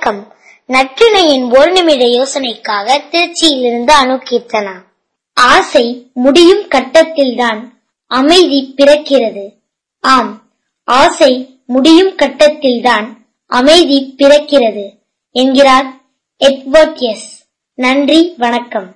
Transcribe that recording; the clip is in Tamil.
வணக்கம். நற்றினையின் ஒரு நிமிட யோசனைக்காக திருச்சியிலிருந்து அணுகீர்த்தனா ஆசை முடியும் கட்டத்தில்தான் அமைதி பிறக்கிறது. ஆம் ஆசை முடியும் கட்டத்தில்தான் அமைதி பிறக்கிறது என்கிறார் எட்வர்ட் எஸ். நன்றி வணக்கம்.